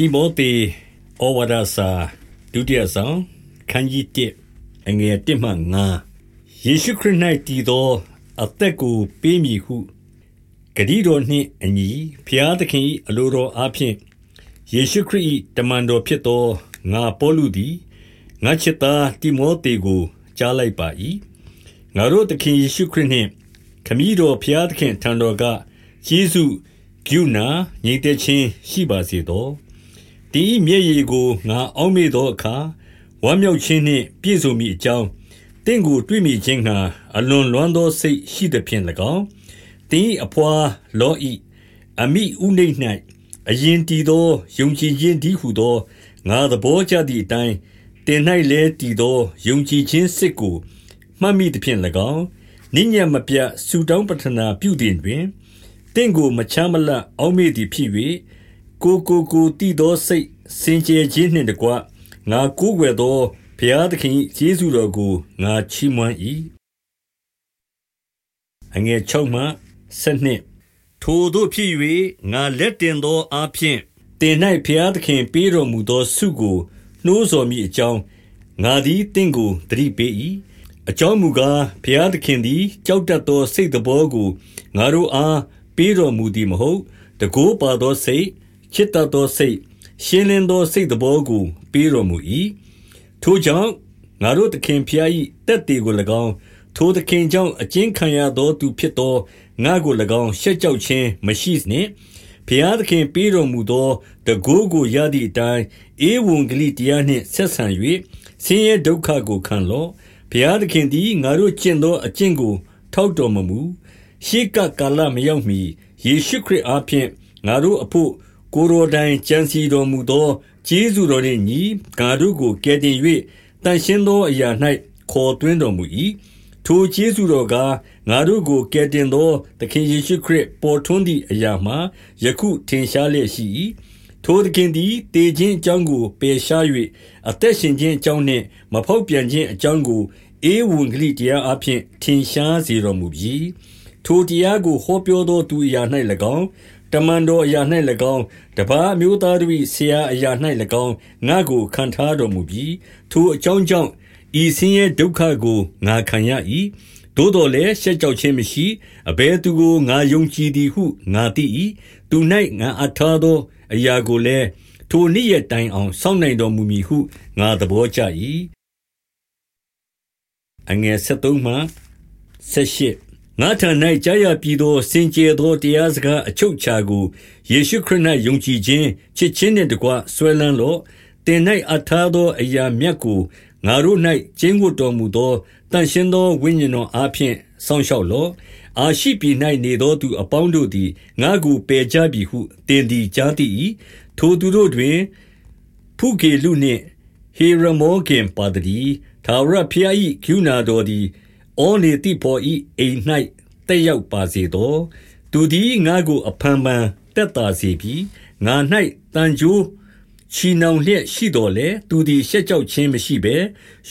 တိမောသေဩဝါဒစာဒုတိယဆောင်ခန်းကြီး1အငယ်1မှ9ယေရှုခရစ်၌တည်သော အသက်ကိုပေးမည်ဟုဂတိတော်နှင့်အညီဖျားသခင်၏အလိုတော်အားဖြင့်ယေရှုခရစ်၏တမန်တော်ဖြစ်သောငါပေါလုသည်ငါချစ်သားတိမောသေကိုကြားလိုက်ပါ၏ငါတို့သခင်ယေရှုခရစ်နှင့်ခမည်းတော်ဖျားသခင်ထံတော်ကယေရှုဂုဏညီတဲ့ချင်းရှိပါစေသောတ င်းဤမျက်ရည်ကိုငါအောက်မေ့သောအခါဝမ်းမြောက်ခြင်းနှင့်ပြည့်စုံမိအကြောင်းတင့်ကိုတွေ့မိခြင်းငှာအလွန်လွမ်းသောစိတ်ရှိသည်ဖြင့်၎င်းတင်းအဖွာလောဤအမိဥနေ၌အရင်တည်သောယုံကြည်ခြင်းဒီဟုသောငါသဘောကျသည့်အတိုင်းတင်၌လည်းတည်သောယုံကြည်ခြင်းစစ်ကိုမှတ်မိသည်ဖြင့်၎င်းနိညာမပြဆူတောင်းပတနာပြုတင်တွင်တင့်ကိုမချမ်းမလတ်အောက်မေ့သည်ဖြစ်၍ ကိုကိုကိုတည်သောစိတ်စင်ကြယ်ခြင်းနှင့်တကွငါကိုးကွယ်သောဘုရားသခင်ယေရှုတော်ကိုငါချီးမွမ်း၏အငယ်6မှ7ထိုတို့ဖြစ်၍ငါလက်တင်သောအဖြစ်တင်၌ဘုရားသခင်ပေးတော်မူသောဆုကိုနှိုးဆော်မိအကြောင်းငါသည်တင့်ကိုတတိပေး၏အကြောင်းမူကားဘုရားသခင်သည်ကြောက်တတ်သောစိတ်တော်ကိုငါတို့အားပေးတော်မူသည်မဟုတ်တကိုးပါသောစိတ် ချစ်တတ်သောစိတ်ရှင်းလင်းသောစိတ်တော်ကို ပေးတော်မူ၏ထိုကြောင့်ငါတို့သခင်ဖျား၏တက်တေကို၎င်းထိုသခင်ကြောင့်အကျဉ်းခံရသောသူဖြစ်သောငါကို၎င်းရှက်ကြောက်ခြင်းမရှိနှင့်ဖျားသခင်ပေးတော်မူသောတကိုးကိုရသည့်အတိုင်းအေဝံဂေလိတရားနှင့်ဆက်ဆံ၍ဆင်းရဲဒုက္ခကိုခံလော့ဘုရားသခင်သည်ငါတို့ကျင့်သောအကျင့်ကို ထောက်တော်မမူရှေးကကာလမရောက်မီယေရှုခရစ်အားဖြင့်ငါတို့အဖို့ ကိုယ်တော်တိုင်ကြံစီတော်မူသောကျေးဇူးတော်နှင့်ညီငါတို့ကိုကယ်တင်၍တန်ရှင်းသောအရာ၌ခေါ်သွင်းတော်မူ၏ထိုကျေးဇူးတော်ကားငါတို့ကိုကယ်တင်သောသခင်ယေရှုခရစ်ပေါ်ထွန်းသည့်အရာမှာယခုထင်ရှားလျက်ရှိ၏ထိုသခင်သည်တေခြင်းအကြောင်းကိုပယ်ရှား၍အသက်ရှင်ခြင်းအကြောင်းနှင့်မဖောက်ပြန်ခြင်းအကြောင်းကိုဧဝံဂေလိတရားအဖြစ်ထင်ရှားစေတော်မူပြီးထိုတရားကိုဟောပြောသောသူအရာ၌၎င်း တမန်တော်အရာ၌၎င်းတပါးမျိုးသားတို့၏ဆရာအရာ၌၎င်းငါကိုခံထားတော်မူပြီးထိုအကြောင်းကြောင့်ဤဆင်းရဲဒုက္ခကိုငါခံရ၏သို့တော်လည်းရှက်ကြောက်ခြင်းမရှိအဘဲသူကိုငါယုံကြည်သည်ဟုငါသိ၏သူ၌ငါအထာသောအရာကိုလည်းထိုနေ့ရက်တိုင်အောင်စောင့်နိုင်တော်မူမည်ဟုငါသဘောကျ၏အငယ်73မှ78 ငါထံ၌ကြားရပြီးသော စင်ကြယ်သောတရားစကားအချုပ်ချာကိုယေရှုခရစ်၌ယုံကြည်ခြင်းချစ်ခြင်းနှင့်တကွဆွဲလန်းလော့တင်၌အထာသောအရာမြတ်ကိုငါတို့၌ကျင်းဝတ်တော်မူသောတန်ရှင်းသောဝိညာဉ်တော်အားဖြင့်စောင့်ရှောက်လော့အာရှိပြည်၌နေသောသူအပေါင်းတို့သည်ငါကိုပယ်ကြပြီဟုတင်သည်ကြားသိ၏ထိုသူတို့တွင်ဖုဂေလုနှင့်ဟေရမောကင်ပါတည်းထာဝရဘုရား၏ကရုဏာတော်သည် ဩနေတိဖော်၏အိမ်၌တက်ရောက်ပါစေသော သူသည်ငါကို အဖန်ဖန်တက်တာစေပြီးငါ၌တန်ကြိုးချီနှောင်လျက်ရှိတော်လေသူသည် ရှက်ကြောက်ခြင်းမရှိဘဲ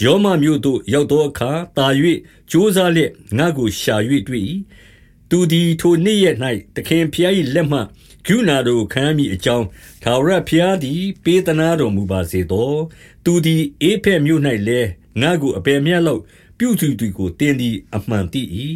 ယောမမျိုးသို့ ရောက်သောအခါတာ၍ကြိုးစားလျက် ငါကိုရှာ၍တွေ့၏သူသည် ထိုနေ့ရက်၌တခင်ဖျား၏လက်မှဂုဏာတို့ခံမိအကြောင်းသာဝရဖျားသည် ပေးသနာတော်မူပါစေသော သူသည်အေဖက်မြို့၌လည်း ငါကိုအပေမြတ်လောက် ပြုစုသူကိုတင်းသည် အမှန်တည်၏